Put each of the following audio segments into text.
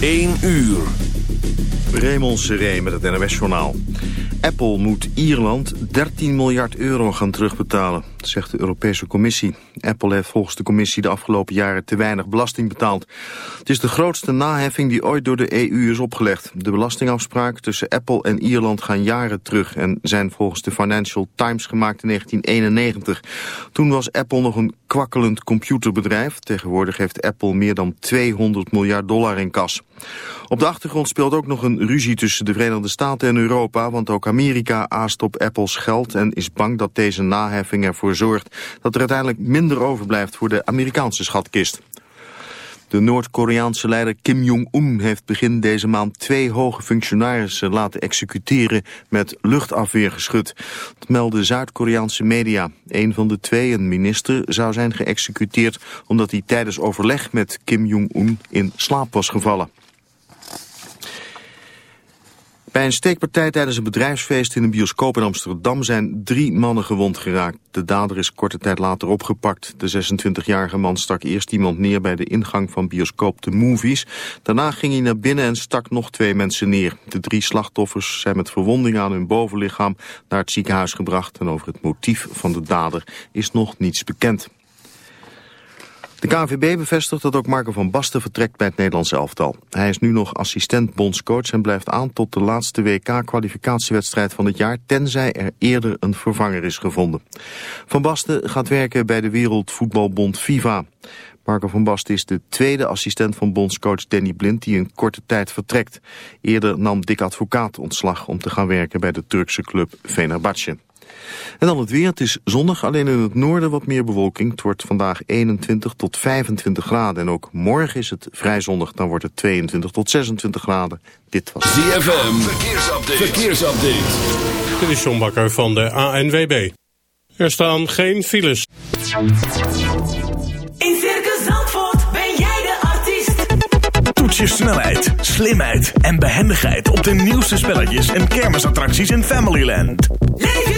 1 uur. Raymond Seré met het NOS-journaal. Apple moet Ierland 13 miljard euro gaan terugbetalen, zegt de Europese Commissie. Apple heeft volgens de commissie de afgelopen jaren te weinig belasting betaald. Het is de grootste naheffing die ooit door de EU is opgelegd. De belastingafspraken tussen Apple en Ierland gaan jaren terug... en zijn volgens de Financial Times gemaakt in 1991. Toen was Apple nog een kwakkelend computerbedrijf. Tegenwoordig heeft Apple meer dan 200 miljard dollar in kas. Op de achtergrond speelt ook nog een ruzie tussen de Verenigde Staten en Europa... want ook Amerika aast op Apples geld en is bang dat deze naheffing ervoor zorgt... dat er uiteindelijk minder overblijft voor de Amerikaanse schatkist. De Noord-Koreaanse leider Kim Jong-un heeft begin deze maand twee hoge functionarissen laten executeren met luchtafweergeschut. Dat melden Zuid-Koreaanse media. Een van de twee, een minister, zou zijn geëxecuteerd omdat hij tijdens overleg met Kim Jong-un in slaap was gevallen. Bij een steekpartij tijdens een bedrijfsfeest in een bioscoop in Amsterdam zijn drie mannen gewond geraakt. De dader is korte tijd later opgepakt. De 26-jarige man stak eerst iemand neer bij de ingang van bioscoop The Movies. Daarna ging hij naar binnen en stak nog twee mensen neer. De drie slachtoffers zijn met verwondingen aan hun bovenlichaam naar het ziekenhuis gebracht. En over het motief van de dader is nog niets bekend. De KNVB bevestigt dat ook Marco van Basten vertrekt bij het Nederlands elftal. Hij is nu nog assistent bondscoach en blijft aan tot de laatste WK-kwalificatiewedstrijd van het jaar, tenzij er eerder een vervanger is gevonden. Van Basten gaat werken bij de Wereldvoetbalbond FIFA. Marco van Basten is de tweede assistent van bondscoach Danny Blind die een korte tijd vertrekt. Eerder nam Dick Advocaat ontslag om te gaan werken bij de Turkse club Fenerbahce. En dan het weer. Het is zonnig, alleen in het noorden wat meer bewolking. Het wordt vandaag 21 tot 25 graden. En ook morgen is het vrij zonnig. Dan wordt het 22 tot 26 graden. Dit was ZFM. Verkeersupdate. Verkeersupdate. Dit is John Bakker van de ANWB. Er staan geen files. In Circus Zandvoort ben jij de artiest. Toets je snelheid, slimheid en behendigheid op de nieuwste spelletjes en kermisattracties in Familyland. Leef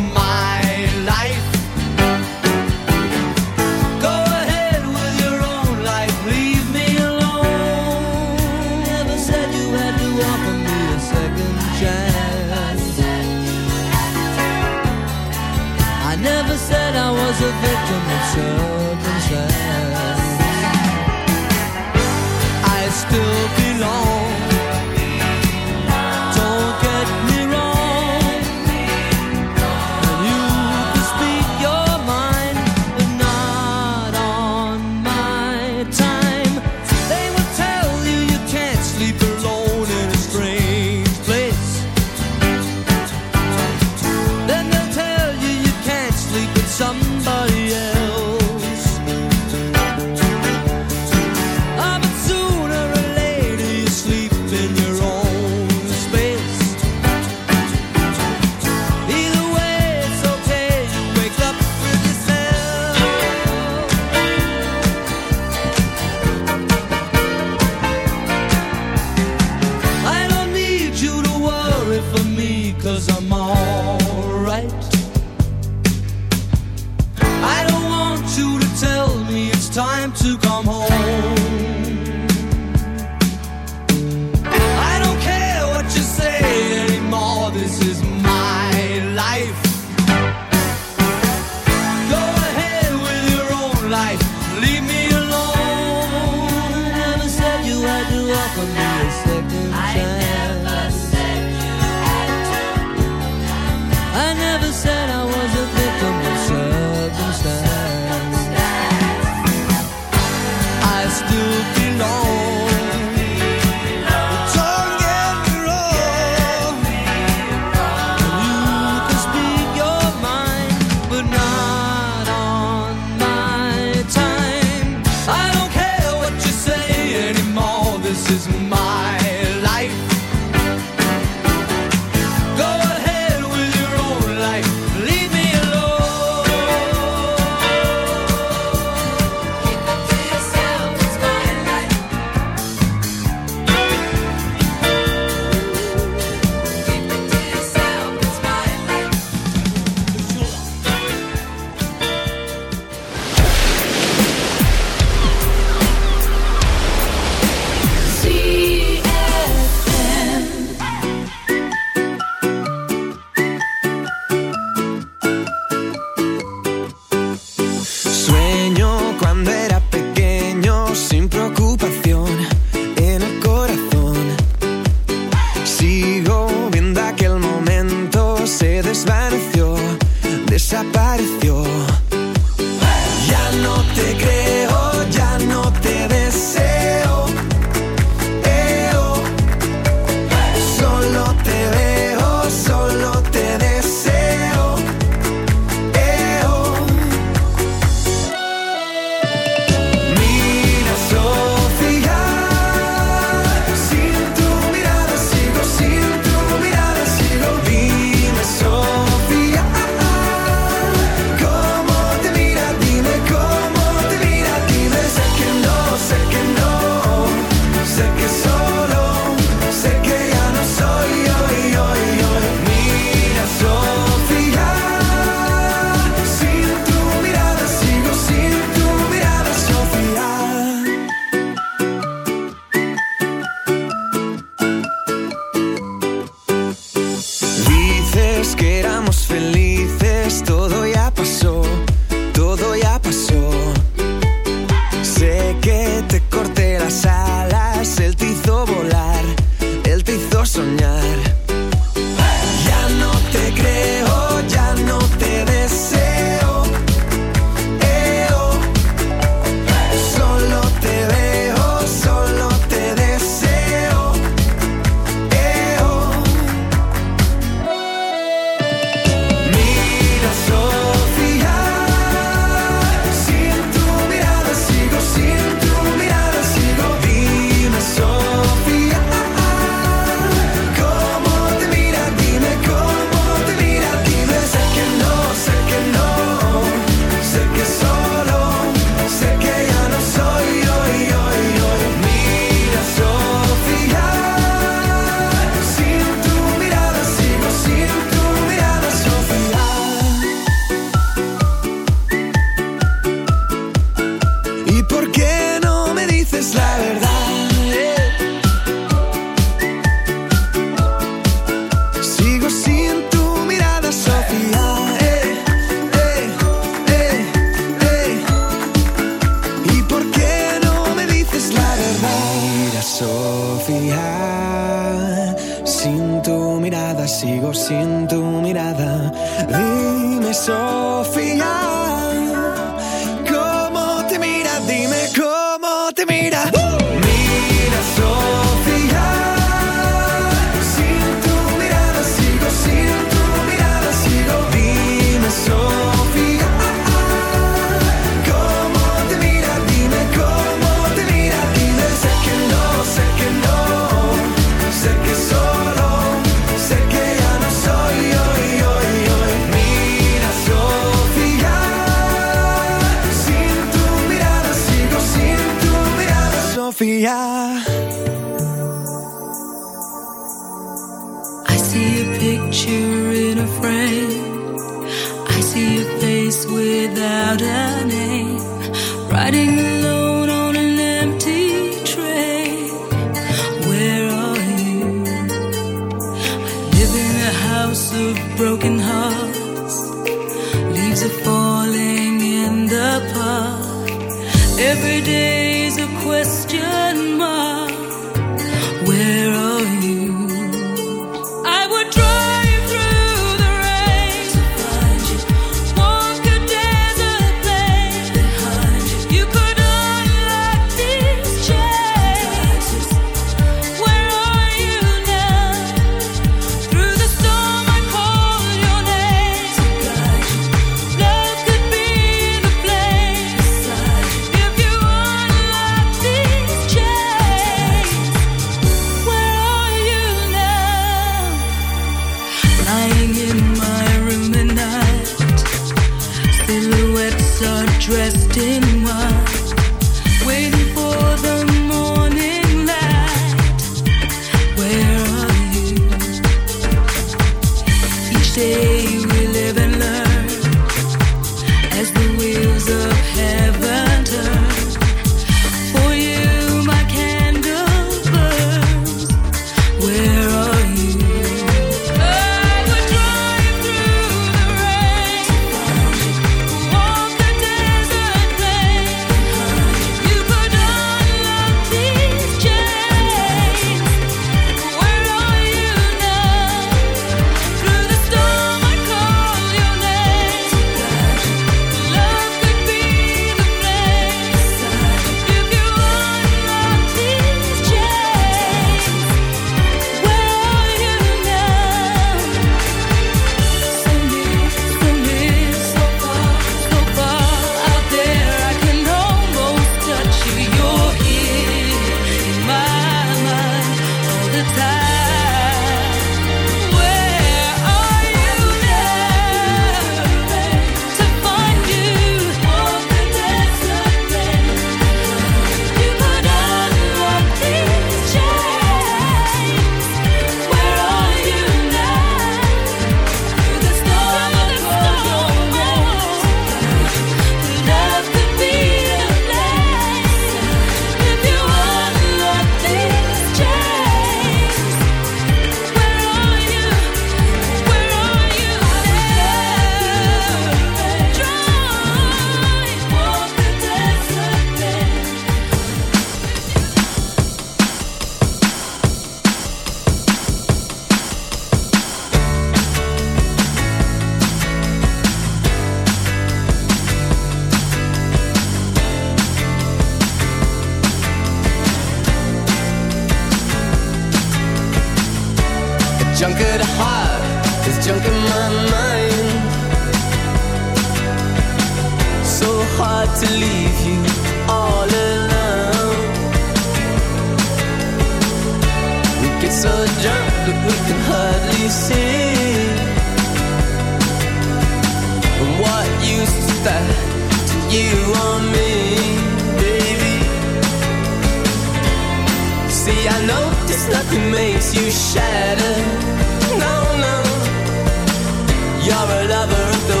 You're a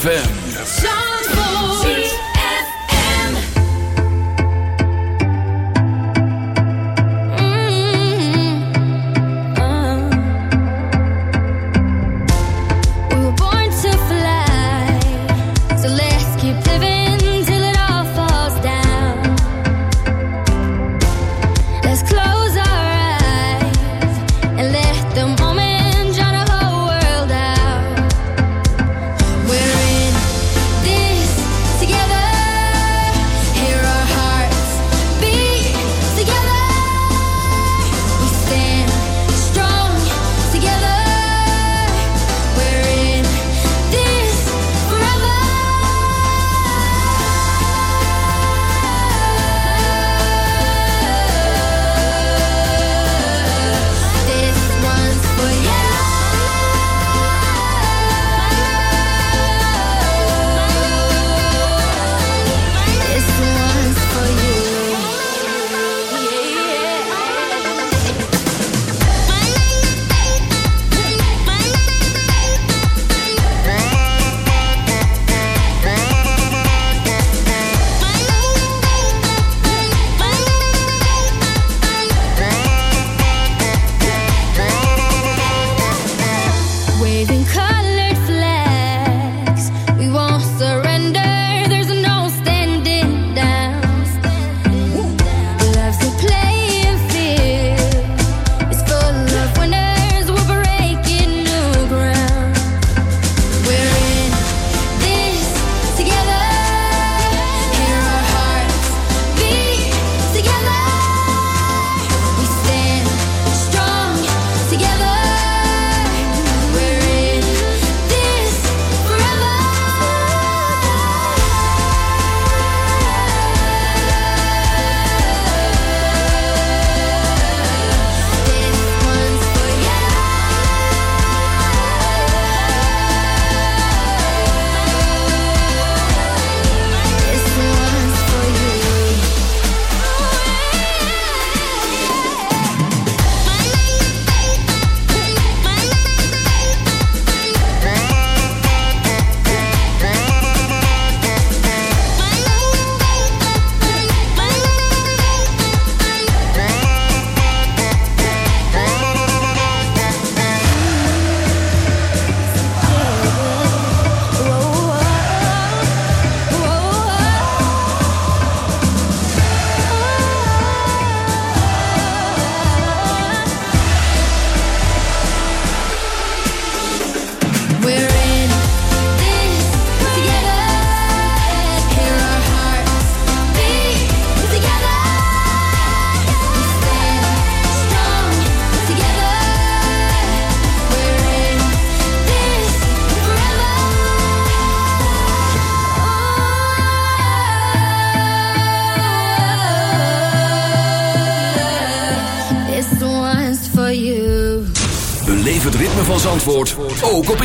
ZFM.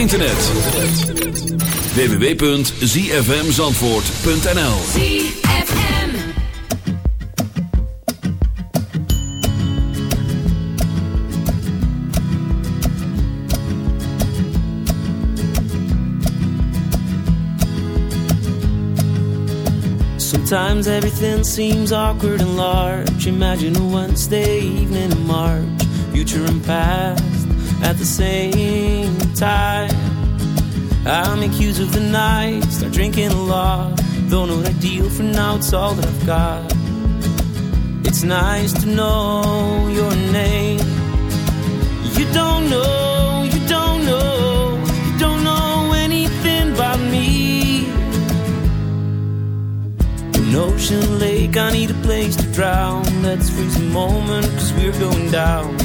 Internet. www.zfmzandvoort.nl ZFM. Sometimes everything seems awkward and large. Imagine a Wednesday evening in March, future and past at the same time. I make use of the night, start drinking a lot. Don't know what I deal for now, it's all that I've got. It's nice to know your name. You don't know, you don't know, you don't know anything about me. An ocean lake, I need a place to drown. Let's freeze a moment, cause we're going down.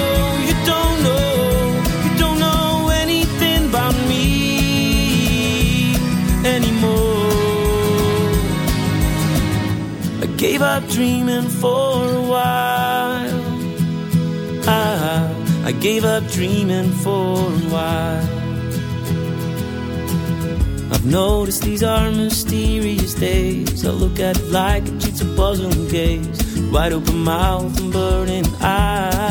gave up dreaming for a while. I, I gave up dreaming for a while. I've noticed these are mysterious days. I look at it like a jigsaw puzzle gaze. Wide open mouth and burning eyes.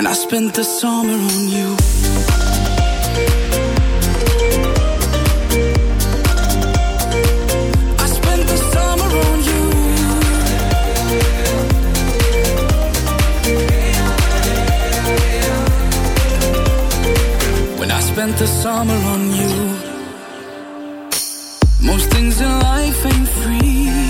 When I spent the summer on you. I spent the summer on you. When I spent the summer on you. Most things in life ain't free.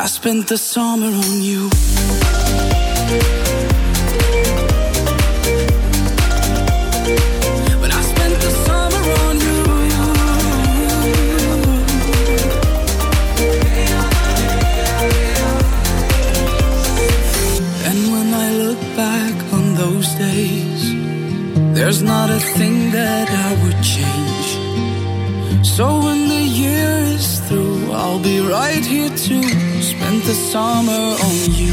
When I spent the summer on you. When I spent the summer on you. And when I look back on those days, there's not a thing that I would change. So when I'll be right here to spend the summer on you.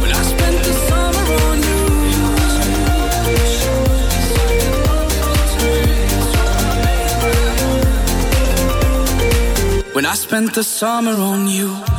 When I spent the summer on you. When I spent the summer on you.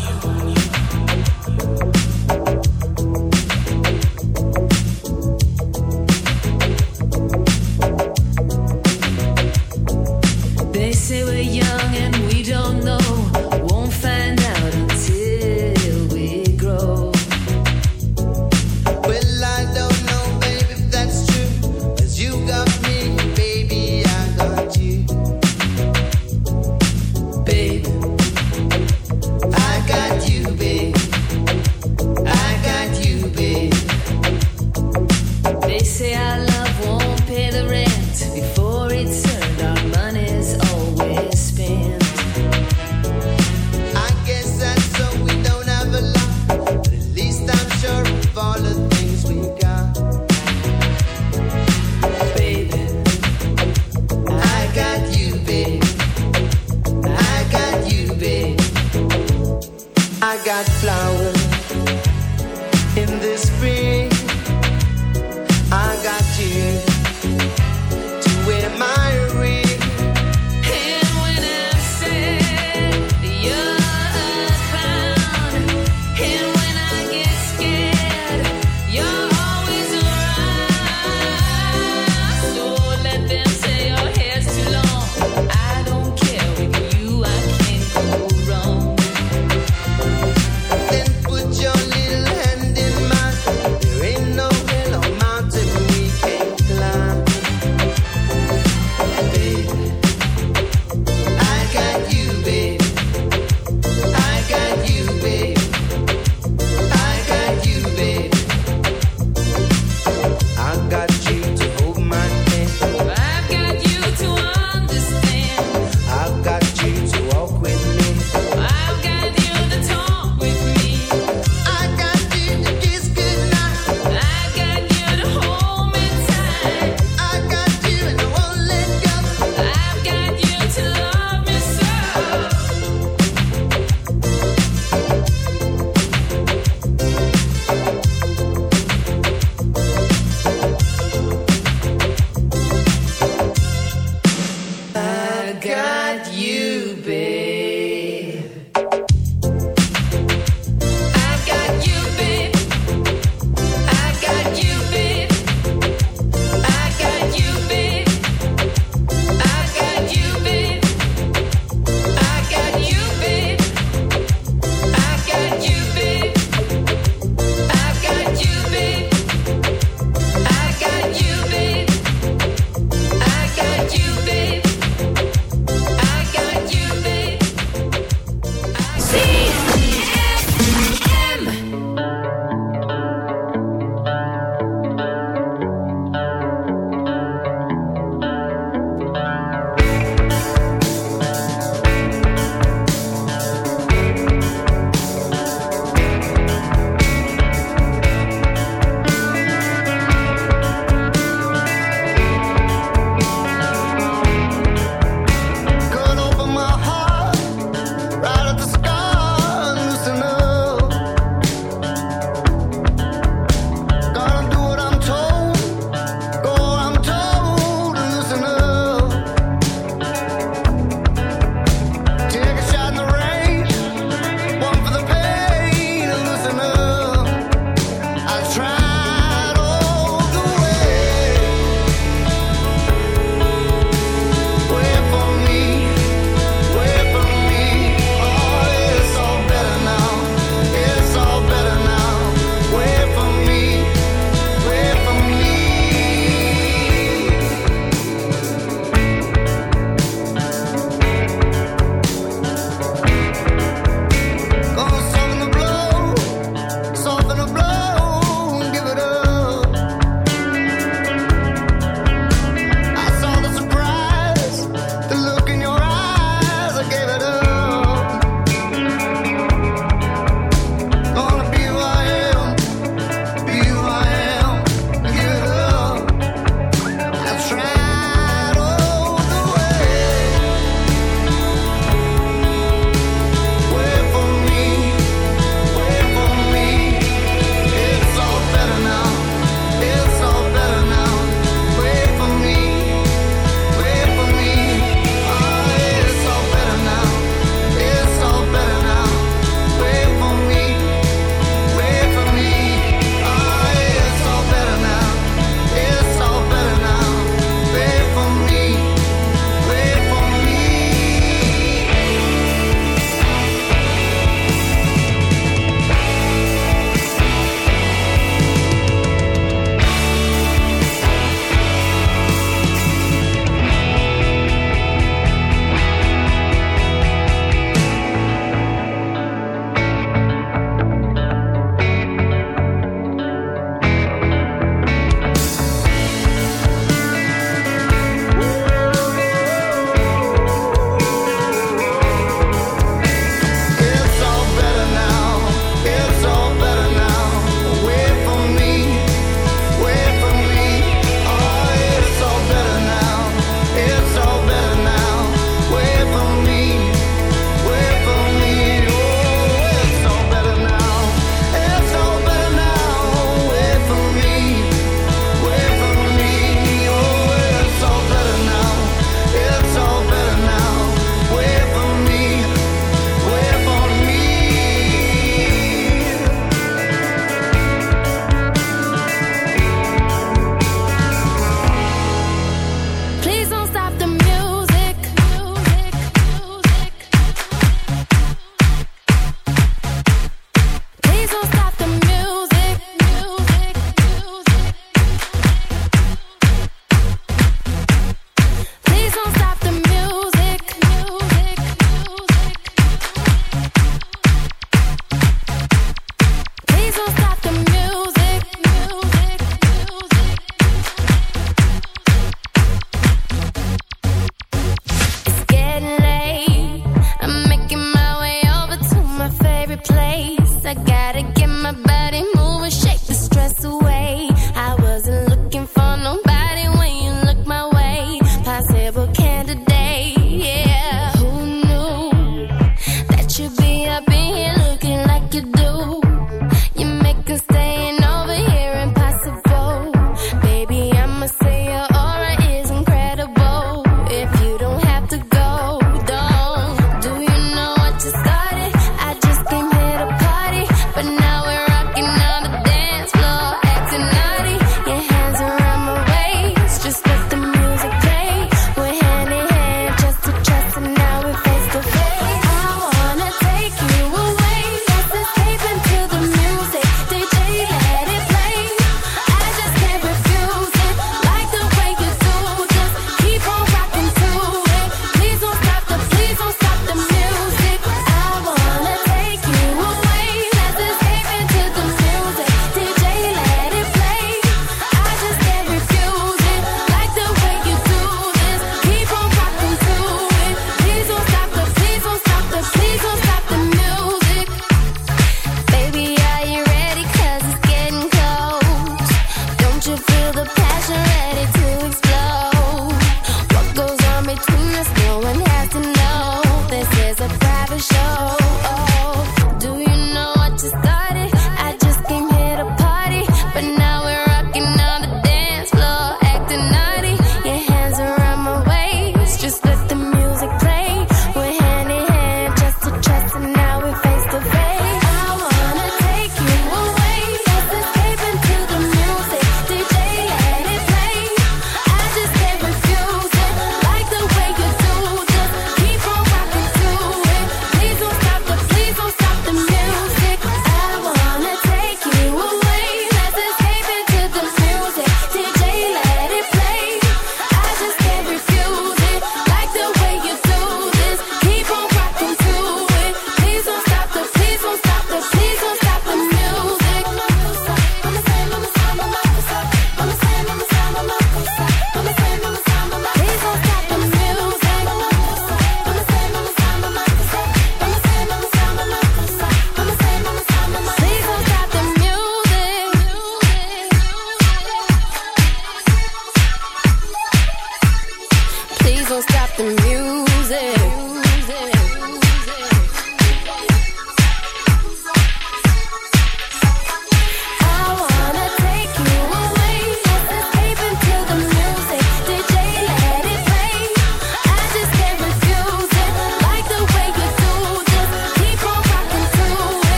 my body move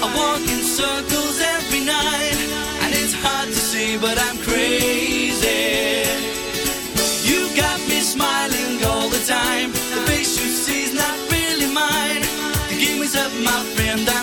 I walk in circles every night, and it's hard to see, but I'm crazy. You got me smiling all the time. The face you see is not really mine. Give me my friend.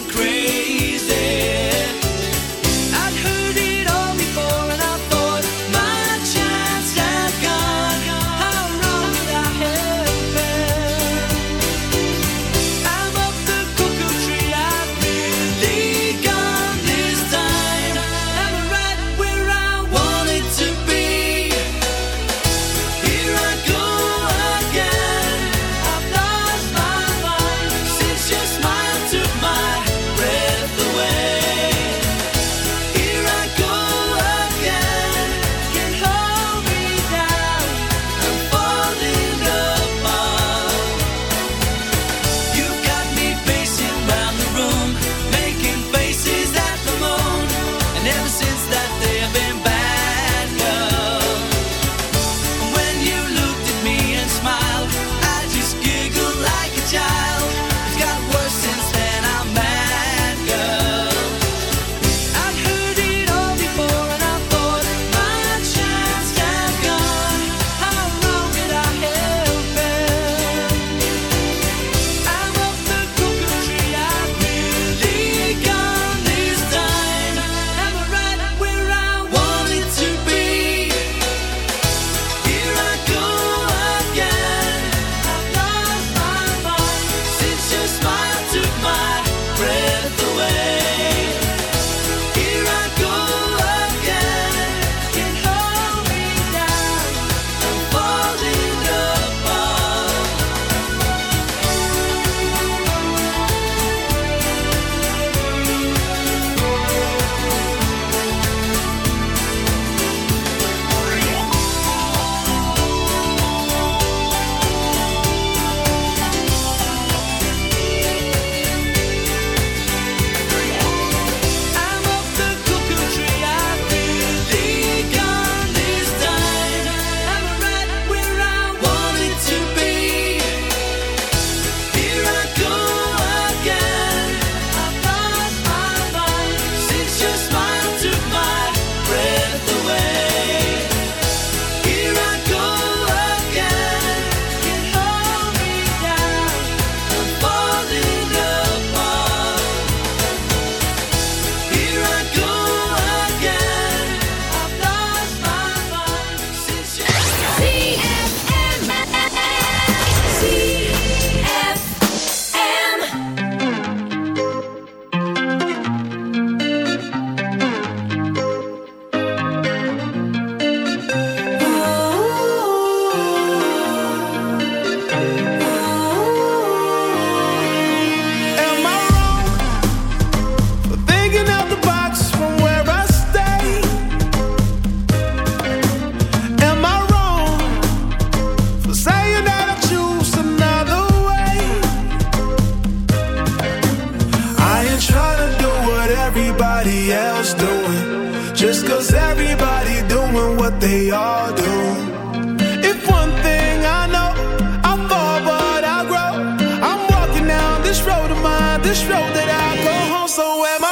i'm walking down this road of mine, this road that I go home. So am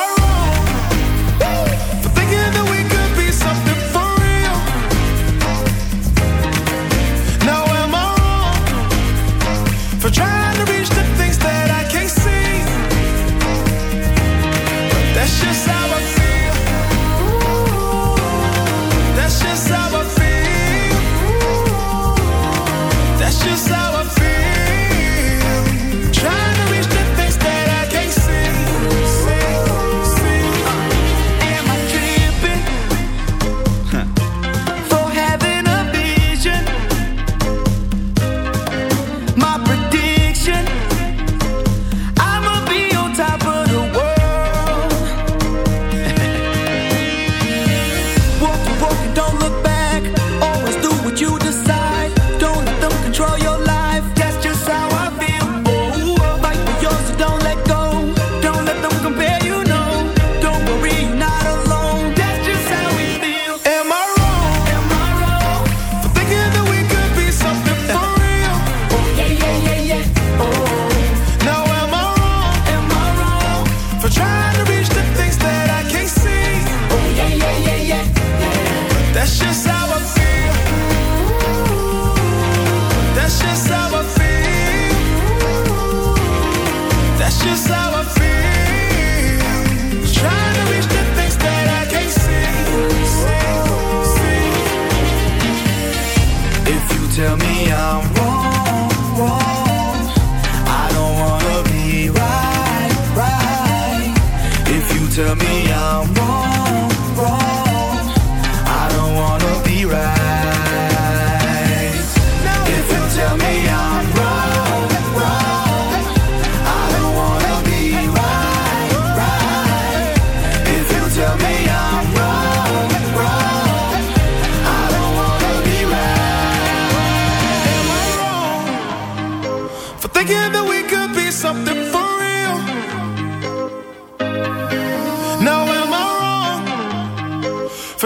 tell me.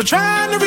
trying to